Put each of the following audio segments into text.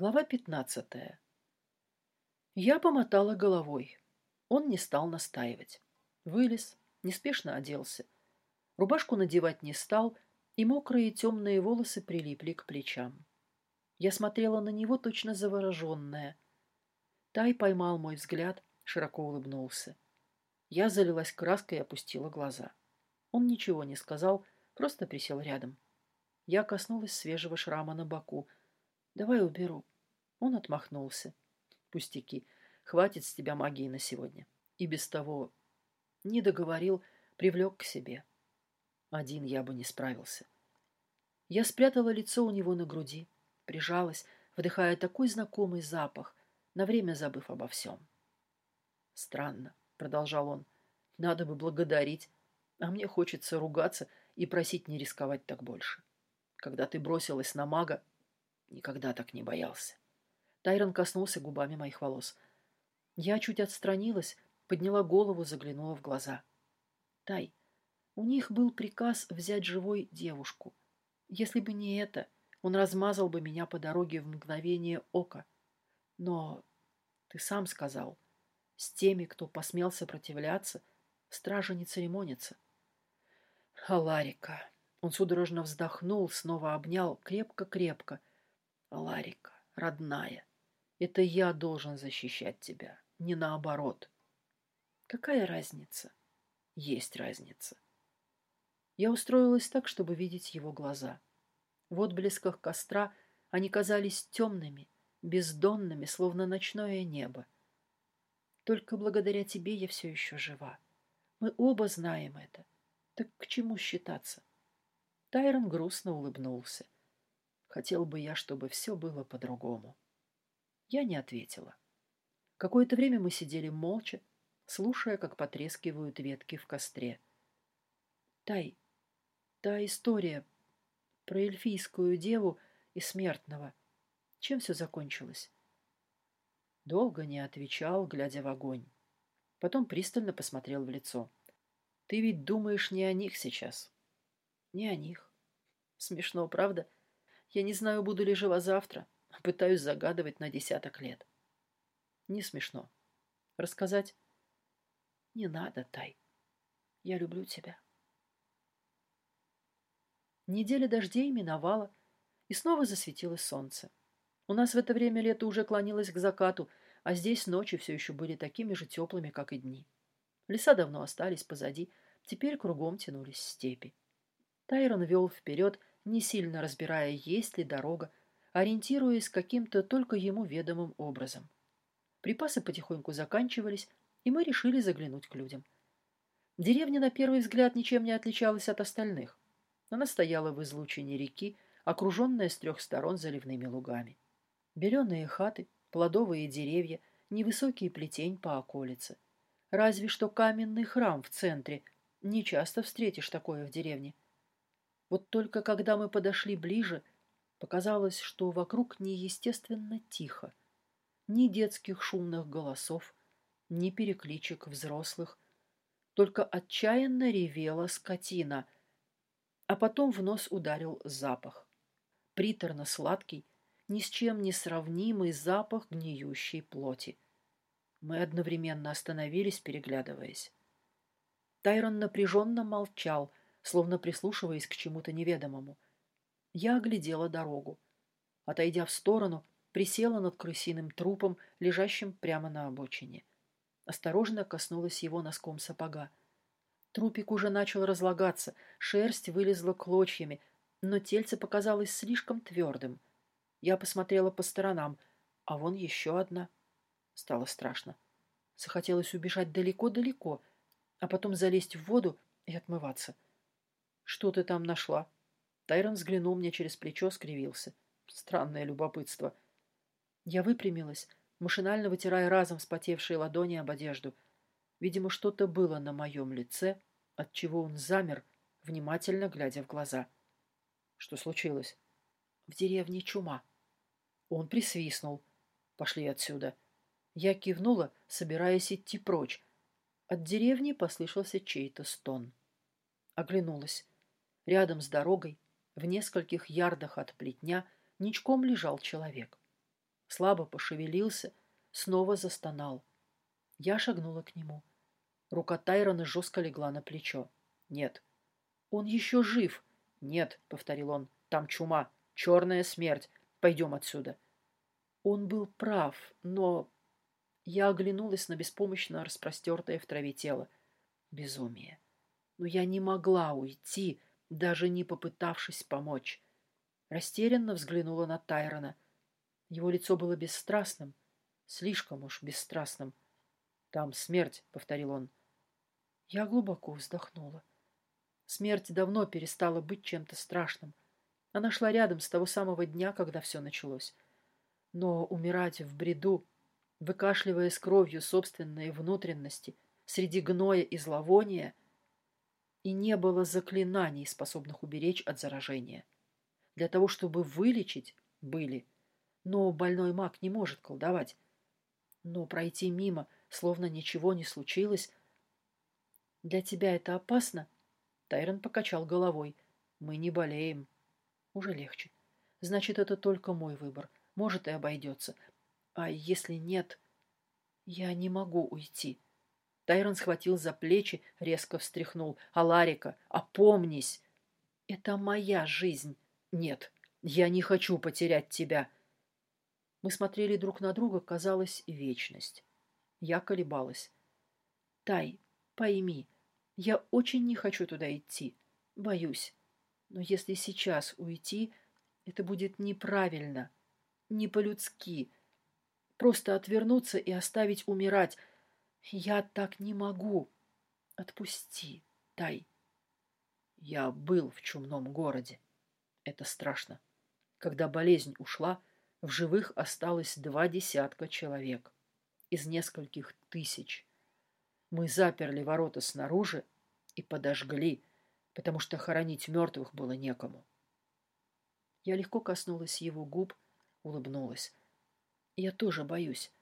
Глава пятнадцатая. Я помотала головой. Он не стал настаивать. Вылез, неспешно оделся. Рубашку надевать не стал, и мокрые темные волосы прилипли к плечам. Я смотрела на него точно завороженная. Тай поймал мой взгляд, широко улыбнулся. Я залилась краской и опустила глаза. Он ничего не сказал, просто присел рядом. Я коснулась свежего шрама на боку — Давай уберу. Он отмахнулся. Пустяки. Хватит с тебя магии на сегодня. И без того не договорил, привлек к себе. Один я бы не справился. Я спрятала лицо у него на груди, прижалась, вдыхая такой знакомый запах, на время забыв обо всем. «Странно», — продолжал он, — «надо бы благодарить, а мне хочется ругаться и просить не рисковать так больше. Когда ты бросилась на мага, Никогда так не боялся. Тайрон коснулся губами моих волос. Я чуть отстранилась, подняла голову, заглянула в глаза. Тай, у них был приказ взять живой девушку. Если бы не это, он размазал бы меня по дороге в мгновение ока. Но ты сам сказал, с теми, кто посмел сопротивляться, стража не церемонится. Аларика. Он судорожно вздохнул, снова обнял крепко-крепко, Ларика, родная, это я должен защищать тебя, не наоборот. Какая разница? Есть разница. Я устроилась так, чтобы видеть его глаза. В отблесках костра они казались темными, бездонными, словно ночное небо. Только благодаря тебе я все еще жива. Мы оба знаем это. Так к чему считаться? Тайрон грустно улыбнулся. — Хотел бы я, чтобы все было по-другому. Я не ответила. Какое-то время мы сидели молча, слушая, как потрескивают ветки в костре. Тай, та история про эльфийскую деву и смертного. Чем все закончилось? Долго не отвечал, глядя в огонь. Потом пристально посмотрел в лицо. Ты ведь думаешь не о них сейчас. Не о них. Смешно, правда? — я не знаю, буду ли жива завтра. Пытаюсь загадывать на десяток лет. Не смешно. Рассказать? Не надо, Тай. Я люблю тебя. Неделя дождей миновала, и снова засветилось солнце. У нас в это время лето уже клонилось к закату, а здесь ночи все еще были такими же теплыми, как и дни. Леса давно остались позади, теперь кругом тянулись степи. Тайрон вел вперед, не сильно разбирая, есть ли дорога, ориентируясь каким-то только ему ведомым образом. Припасы потихоньку заканчивались, и мы решили заглянуть к людям. Деревня на первый взгляд ничем не отличалась от остальных. Она стояла в излучине реки, окруженная с трех сторон заливными лугами. Беленые хаты, плодовые деревья, невысокий плетень по околице. Разве что каменный храм в центре. Не часто встретишь такое в деревне. Вот только когда мы подошли ближе, показалось, что вокруг неестественно тихо. Ни детских шумных голосов, ни перекличек взрослых. Только отчаянно ревела скотина. А потом в нос ударил запах. Приторно-сладкий, ни с чем не сравнимый запах гниющей плоти. Мы одновременно остановились, переглядываясь. Тайрон напряженно молчал, словно прислушиваясь к чему-то неведомому. Я оглядела дорогу. Отойдя в сторону, присела над крысиным трупом, лежащим прямо на обочине. Осторожно коснулась его носком сапога. Трупик уже начал разлагаться, шерсть вылезла клочьями, но тельце показалось слишком твердым. Я посмотрела по сторонам, а вон еще одна. Стало страшно. Захотелось убежать далеко-далеко, а потом залезть в воду и отмываться. — «Что ты там нашла?» Тайрон взглянул мне через плечо, скривился. Странное любопытство. Я выпрямилась, машинально вытирая разом вспотевшие ладони об одежду. Видимо, что-то было на моем лице, от чего он замер, внимательно глядя в глаза. Что случилось? В деревне чума. Он присвистнул. Пошли отсюда. Я кивнула, собираясь идти прочь. От деревни послышался чей-то стон. Оглянулась. Рядом с дорогой, в нескольких ярдах от плетня, ничком лежал человек. Слабо пошевелился, снова застонал. Я шагнула к нему. Рука Тайрона жестко легла на плечо. «Нет». «Он еще жив!» «Нет», — повторил он, — «там чума, черная смерть. Пойдем отсюда». Он был прав, но... Я оглянулась на беспомощно распростертое в траве тело. Безумие. Но я не могла уйти, даже не попытавшись помочь. Растерянно взглянула на Тайрона. Его лицо было бесстрастным, слишком уж бесстрастным. «Там смерть», — повторил он. Я глубоко вздохнула. Смерть давно перестала быть чем-то страшным. Она шла рядом с того самого дня, когда все началось. Но умирать в бреду, выкашливая с кровью собственные внутренности, среди гноя и зловония, и не было заклинаний, способных уберечь от заражения. Для того, чтобы вылечить, были. Но больной маг не может колдовать. Но пройти мимо, словно ничего не случилось... Для тебя это опасно? Тайрон покачал головой. Мы не болеем. Уже легче. Значит, это только мой выбор. Может, и обойдется. А если нет, я не могу уйти. Тайрон схватил за плечи, резко встряхнул. «Аларика, опомнись! Это моя жизнь. Нет, я не хочу потерять тебя». Мы смотрели друг на друга, казалось, вечность. Я колебалась. «Тай, пойми, я очень не хочу туда идти. Боюсь. Но если сейчас уйти, это будет неправильно не по-людски. Просто отвернуться и оставить умирать. Я так не могу. Отпусти, Тай. Я был в чумном городе. Это страшно. Когда болезнь ушла, в живых осталось два десятка человек. Из нескольких тысяч. Мы заперли ворота снаружи и подожгли, потому что хоронить мертвых было некому. Я легко коснулась его губ, улыбнулась. Я тоже боюсь,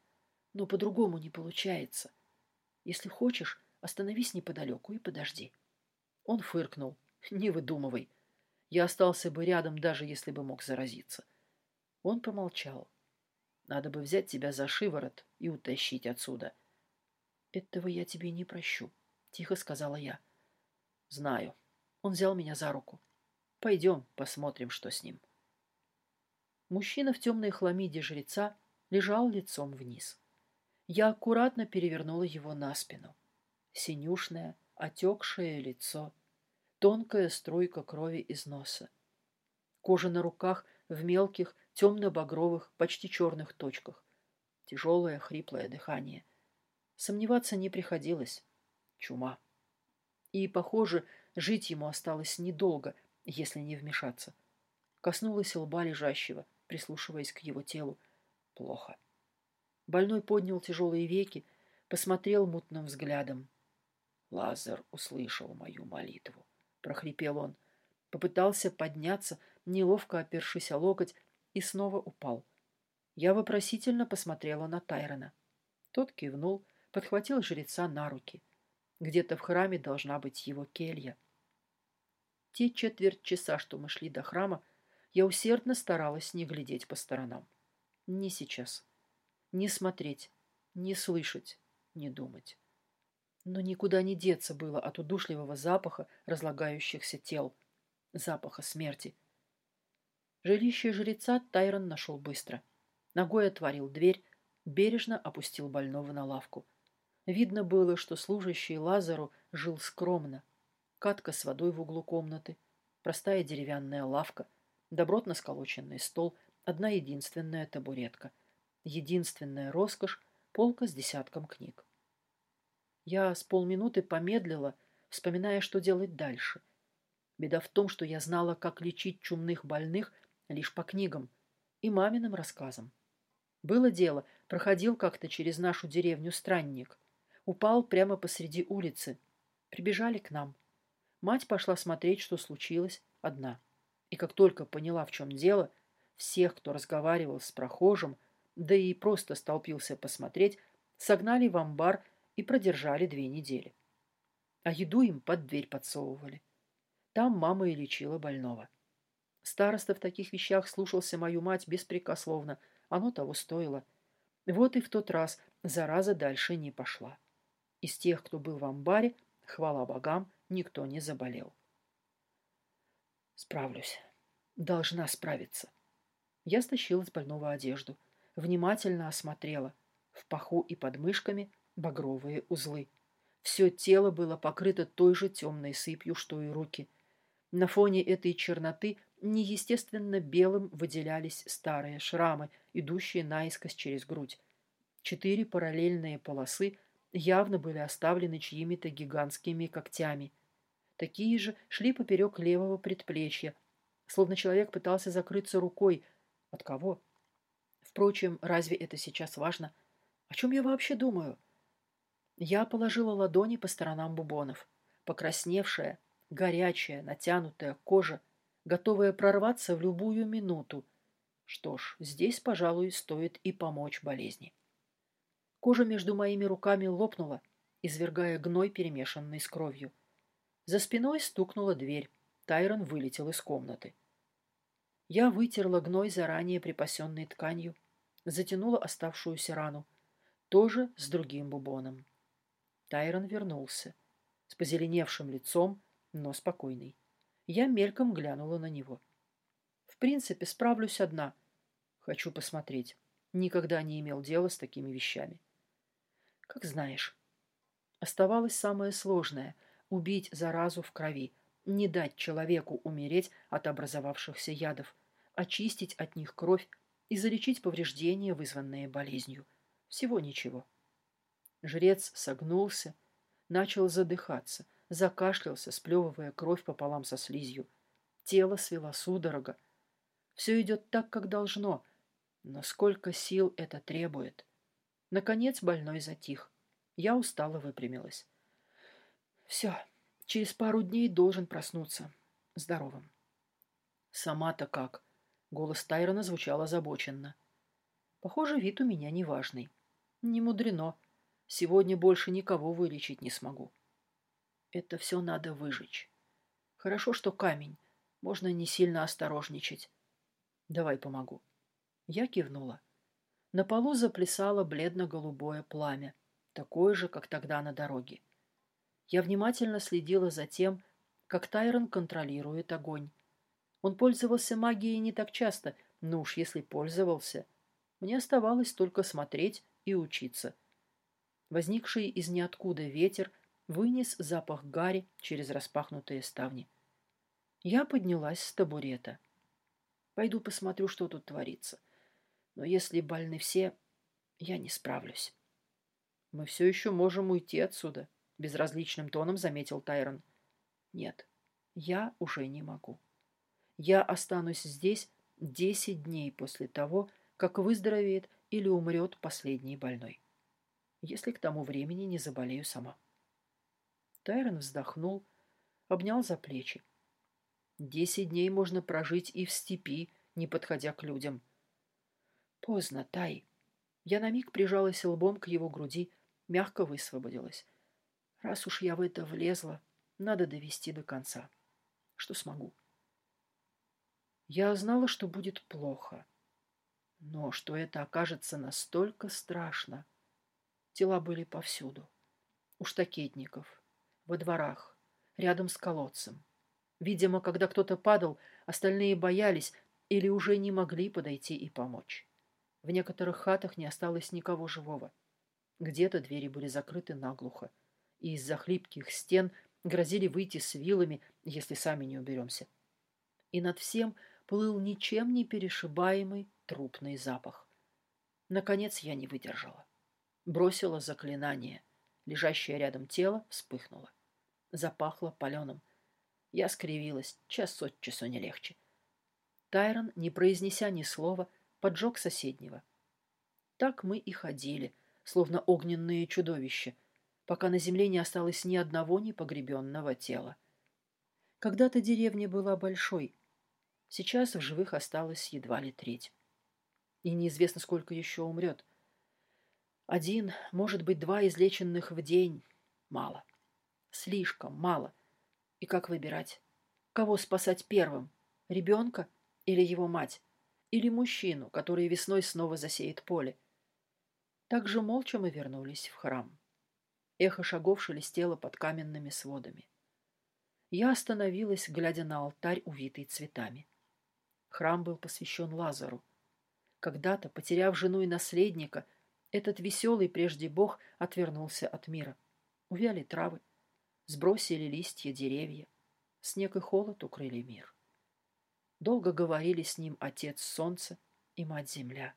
но по-другому не получается. Если хочешь, остановись неподалеку и подожди. Он фыркнул. Не выдумывай. Я остался бы рядом, даже если бы мог заразиться. Он помолчал. Надо бы взять тебя за шиворот и утащить отсюда. Этого я тебе не прощу, тихо сказала я. Знаю. Он взял меня за руку. Пойдем, посмотрим, что с ним. Мужчина в темной хламиде жреца лежал лицом вниз. Я аккуратно перевернула его на спину. Синюшное, отекшее лицо, тонкая струйка крови из носа. Кожа на руках в мелких, темно-багровых, почти черных точках. Тяжелое, хриплое дыхание. Сомневаться не приходилось. Чума. И, похоже, жить ему осталось недолго, если не вмешаться. Коснулась лба лежащего — прислушиваясь к его телу. Плохо. Больной поднял тяжелые веки, посмотрел мутным взглядом. Лазар услышал мою молитву. Прохрипел он. Попытался подняться, неловко опершись о локоть, и снова упал. Я вопросительно посмотрела на Тайрона. Тот кивнул, подхватил жреца на руки. Где-то в храме должна быть его келья. Те четверть часа, что мы шли до храма, я усердно старалась не глядеть по сторонам. Не сейчас. Не смотреть, не слышать, не думать. Но никуда не деться было от удушливого запаха разлагающихся тел, запаха смерти. Жилище жреца Тайрон нашел быстро. Ногой отворил дверь, бережно опустил больного на лавку. Видно было, что служащий Лазару жил скромно. Катка с водой в углу комнаты, простая деревянная лавка — добротно сколоченный стол, одна единственная табуретка, единственная роскошь, полка с десятком книг. Я с полминуты помедлила, вспоминая, что делать дальше. Беда в том, что я знала, как лечить чумных больных лишь по книгам и маминым рассказам. Было дело, проходил как-то через нашу деревню странник. Упал прямо посреди улицы. Прибежали к нам. Мать пошла смотреть, что случилось, одна. И как только поняла, в чем дело, всех, кто разговаривал с прохожим, да и просто столпился посмотреть, согнали в амбар и продержали две недели. А еду им под дверь подсовывали. Там мама и лечила больного. Староста в таких вещах слушался мою мать беспрекословно. Оно того стоило. Вот и в тот раз зараза дальше не пошла. Из тех, кто был в амбаре, хвала богам, никто не заболел. Справлюсь. Должна справиться. Я стащила с больного одежду. Внимательно осмотрела. В паху и под мышками багровые узлы. Все тело было покрыто той же темной сыпью, что и руки. На фоне этой черноты неестественно белым выделялись старые шрамы, идущие наискось через грудь. Четыре параллельные полосы явно были оставлены чьими-то гигантскими когтями. Такие же шли поперек левого предплечья, словно человек пытался закрыться рукой. От кого? Впрочем, разве это сейчас важно? О чем я вообще думаю? Я положила ладони по сторонам бубонов. Покрасневшая, горячая, натянутая кожа, готовая прорваться в любую минуту. Что ж, здесь, пожалуй, стоит и помочь болезни. Кожа между моими руками лопнула, извергая гной, перемешанный с кровью. За спиной стукнула дверь. Тайрон вылетел из комнаты. Я вытерла гной заранее припасенной тканью, затянула оставшуюся рану, тоже с другим бубоном. Тайрон вернулся, с позеленевшим лицом, но спокойный. Я мельком глянула на него. В принципе, справлюсь одна. Хочу посмотреть. Никогда не имел дела с такими вещами. Как знаешь. Оставалось самое сложное — убить заразу в крови, не дать человеку умереть от образовавшихся ядов, очистить от них кровь и залечить повреждения, вызванные болезнью. Всего ничего. Жрец согнулся, начал задыхаться, закашлялся, сплевывая кровь пополам со слизью. Тело свело судорога. Все идет так, как должно, но сколько сил это требует. Наконец больной затих. Я устало выпрямилась. Все, через пару дней должен проснуться. Здоровым. Сама-то как? Голос Тайрона звучал озабоченно. Похоже, вид у меня неважный. Не мудрено. Сегодня больше никого вылечить не смогу. Это все надо выжечь. Хорошо, что камень. Можно не сильно осторожничать. Давай помогу. Я кивнула. На полу заплясало бледно-голубое пламя, такое же, как тогда на дороге. Я внимательно следила за тем, как Тайрон контролирует огонь. Он пользовался магией не так часто, но уж если пользовался, мне оставалось только смотреть и учиться. Возникший из ниоткуда ветер вынес запах гари через распахнутые ставни. Я поднялась с табурета. Пойду посмотрю, что тут творится. Но если больны все, я не справлюсь. Мы все еще можем уйти отсюда, безразличным тоном заметил Тайрон. Нет, я уже не могу. Я останусь здесь десять дней после того, как выздоровеет или умрет последний больной. Если к тому времени не заболею сама. Тайрон вздохнул, обнял за плечи. Десять дней можно прожить и в степи, не подходя к людям. Поздно, Тай. Я на миг прижалась лбом к его груди, мягко высвободилась. Раз уж я в это влезла, надо довести до конца. Что смогу. Я знала, что будет плохо. Но что это окажется настолько страшно. Тела были повсюду. У штакетников, во дворах, рядом с колодцем. Видимо, когда кто-то падал, остальные боялись или уже не могли подойти и помочь. В некоторых хатах не осталось никого живого. Где-то двери были закрыты наглухо, и из-за хлипких стен грозили выйти с вилами, если сами не уберемся. И над всем плыл ничем не перешибаемый трупный запах. Наконец я не выдержала. Бросила заклинание. Лежащее рядом тело вспыхнуло. Запахло паленым. Я скривилась, час от часу не легче. Тайрон, не произнеся ни слова, поджег соседнего. Так мы и ходили, словно огненные чудовища, пока на земле не осталось ни одного непогребенного тела. Когда-то деревня была большой, сейчас в живых осталось едва ли треть. И неизвестно, сколько еще умрет. Один, может быть, два излеченных в день. Мало. Слишком мало. И как выбирать? Кого спасать первым? Ребенка Или его мать? Или мужчину, который весной снова засеет поле? Так же молча мы вернулись в храм. Эхо шагов шелестело под каменными сводами. Я остановилась, глядя на алтарь, увитый цветами. Храм был посвящен Лазару. Когда-то, потеряв жену и наследника, этот веселый прежде бог отвернулся от мира. Увяли травы, сбросили листья деревья, снег и холод укрыли мир. Долго говорили с ним отец солнце и мать земля.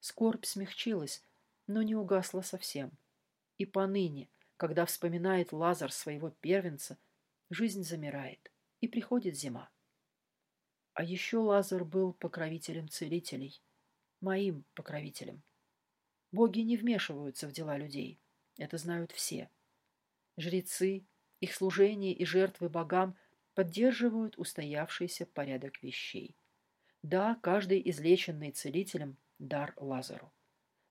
Скорбь смягчилась, но не угасла совсем. И поныне, когда вспоминает Лазар своего первенца, жизнь замирает, и приходит зима. А еще Лазар был покровителем целителей, моим покровителем. Боги не вмешиваются в дела людей, это знают все. Жрецы, их служение и жертвы богам поддерживают устоявшийся порядок вещей. Да, каждый излеченный целителем – дар Лазару.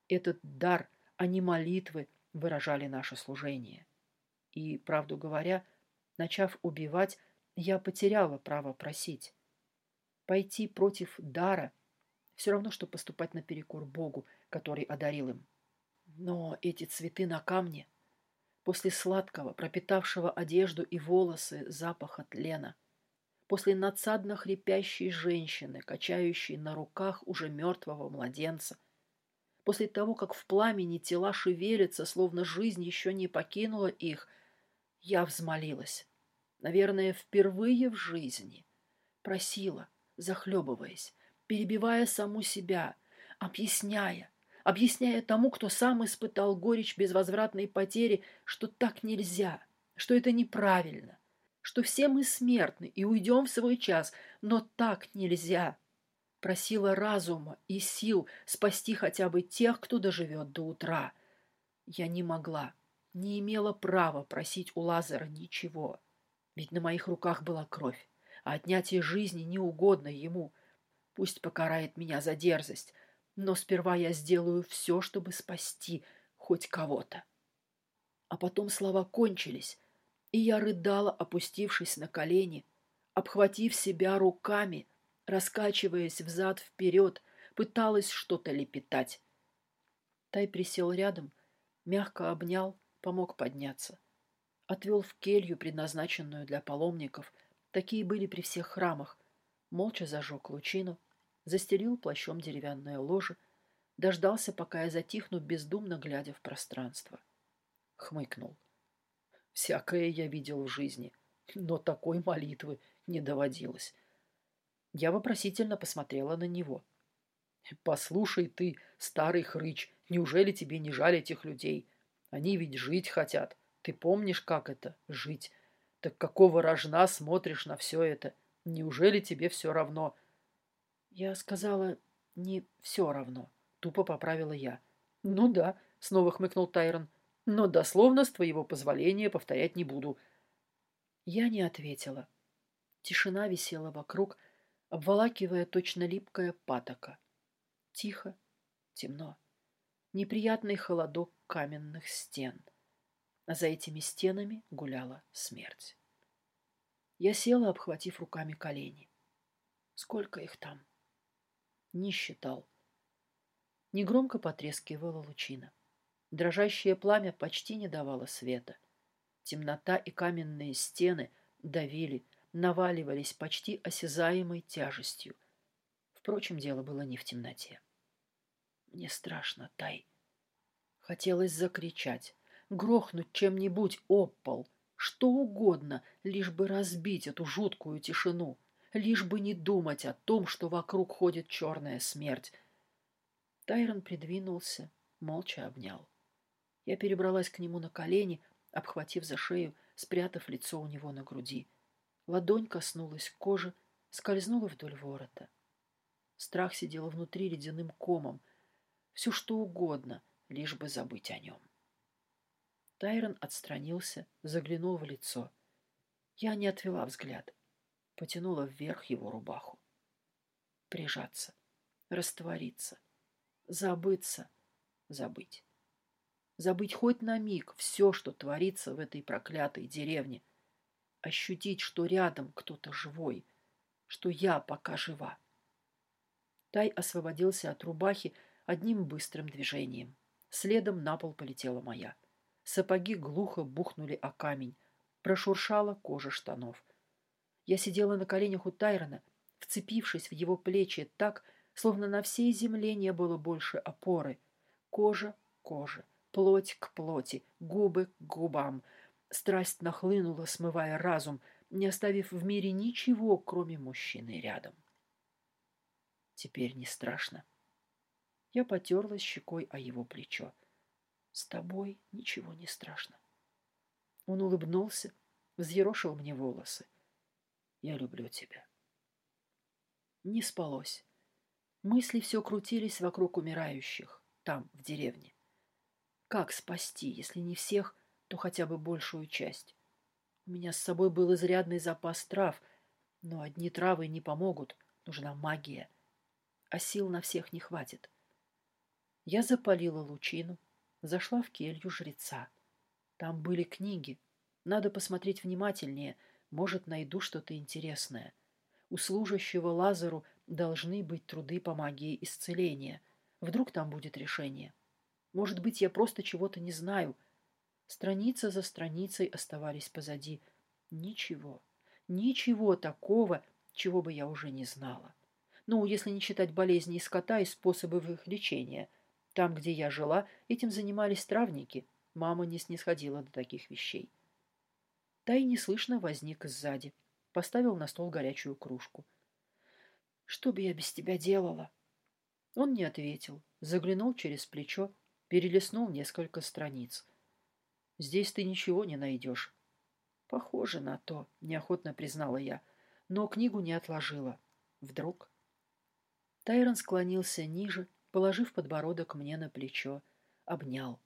Этот дар, а не молитвы, выражали наше служение. И, правду говоря, Начав убивать, я потеряла право просить. Пойти против дара — все равно, что поступать наперекор Богу, который одарил им. Но эти цветы на камне, после сладкого, пропитавшего одежду и волосы запаха тлена, после надсадно хрипящей женщины, качающей на руках уже мертвого младенца, после того, как в пламени тела шевелятся, словно жизнь еще не покинула их, я взмолилась наверное, впервые в жизни, просила, захлебываясь, перебивая саму себя, объясняя, объясняя тому, кто сам испытал горечь безвозвратной потери, что так нельзя, что это неправильно, что все мы смертны и уйдем в свой час, но так нельзя. Просила разума и сил спасти хотя бы тех, кто доживет до утра. Я не могла, не имела права просить у Лазара ничего. Ведь на моих руках была кровь, а отнятие жизни не угодно ему. Пусть покарает меня за дерзость, но сперва я сделаю все, чтобы спасти хоть кого-то. А потом слова кончились, и я рыдала, опустившись на колени, обхватив себя руками, раскачиваясь взад-вперед, пыталась что-то лепетать. Тай присел рядом, мягко обнял, помог подняться отвел в келью, предназначенную для паломников. Такие были при всех храмах. Молча зажег лучину, застелил плащом деревянное ложе, дождался, пока я затихну, бездумно глядя в пространство. Хмыкнул. Всякое я видел в жизни, но такой молитвы не доводилось. Я вопросительно посмотрела на него. «Послушай ты, старый хрыч, неужели тебе не жаль этих людей? Они ведь жить хотят. Ты помнишь, как это — жить? Так какого рожна смотришь на все это? Неужели тебе все равно? Я сказала, не все равно. Тупо поправила я. Ну да, снова хмыкнул Тайрон. Но дословно, с твоего позволения, повторять не буду. Я не ответила. Тишина висела вокруг, обволакивая точно липкая патока. Тихо, темно. Неприятный холодок каменных стен — а за этими стенами гуляла смерть. Я села, обхватив руками колени. Сколько их там? Не считал. Негромко потрескивала лучина. Дрожащее пламя почти не давало света. Темнота и каменные стены давили, наваливались почти осязаемой тяжестью. Впрочем, дело было не в темноте. Мне страшно, Тай. Хотелось закричать, грохнуть чем-нибудь об пол, что угодно, лишь бы разбить эту жуткую тишину, лишь бы не думать о том, что вокруг ходит черная смерть. Тайрон придвинулся, молча обнял. Я перебралась к нему на колени, обхватив за шею, спрятав лицо у него на груди. Ладонь коснулась кожи, скользнула вдоль ворота. Страх сидел внутри ледяным комом. Все что угодно, лишь бы забыть о нем. Тайрон отстранился, заглянул в лицо. Я не отвела взгляд. Потянула вверх его рубаху. Прижаться, раствориться, забыться, забыть. Забыть хоть на миг все, что творится в этой проклятой деревне. Ощутить, что рядом кто-то живой, что я пока жива, Тай освободился от рубахи одним быстрым движением. Следом на пол полетела моя. Сапоги глухо бухнули о камень. Прошуршала кожа штанов. Я сидела на коленях у Тайрона, вцепившись в его плечи так, словно на всей земле не было больше опоры. Кожа к коже, плоть к плоти, губы к губам. Страсть нахлынула, смывая разум, не оставив в мире ничего, кроме мужчины рядом. Теперь не страшно. Я потерлась щекой о его плечо. С тобой ничего не страшно. Он улыбнулся, взъерошил мне волосы. Я люблю тебя. Не спалось. Мысли все крутились вокруг умирающих, там, в деревне. Как спасти, если не всех, то хотя бы большую часть? У меня с собой был изрядный запас трав, но одни травы не помогут, нужна магия. А сил на всех не хватит. Я запалила лучину, зашла в келью жреца. Там были книги. Надо посмотреть внимательнее, может, найду что-то интересное. У служащего Лазару должны быть труды по магии исцеления. Вдруг там будет решение. Может быть, я просто чего-то не знаю. Страница за страницей оставались позади. Ничего, ничего такого, чего бы я уже не знала. Ну, если не считать болезней скота и способов их лечения – там, где я жила, этим занимались травники. Мама не снисходила до таких вещей. Тай неслышно возник сзади. Поставил на стол горячую кружку. «Что бы я без тебя делала?» Он не ответил. Заглянул через плечо, перелистнул несколько страниц. «Здесь ты ничего не найдешь». «Похоже на то», — неохотно признала я, но книгу не отложила. Вдруг... Тайрон склонился ниже, положив подбородок мне на плечо, обнял.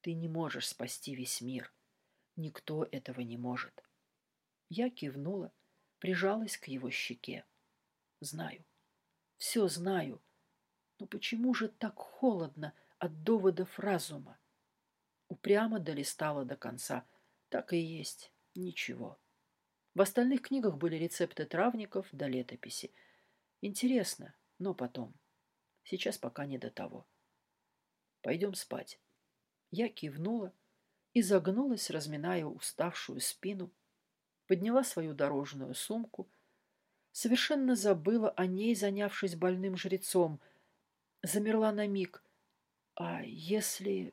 «Ты не можешь спасти весь мир. Никто этого не может». Я кивнула, прижалась к его щеке. «Знаю, все знаю, но почему же так холодно от доводов разума?» Упрямо долистала до конца. Так и есть. Ничего. В остальных книгах были рецепты травников до летописи. Интересно, но потом. Сейчас пока не до того. Пойдем спать. Я кивнула и загнулась, разминая уставшую спину, подняла свою дорожную сумку, совершенно забыла о ней, занявшись больным жрецом, замерла на миг. А если...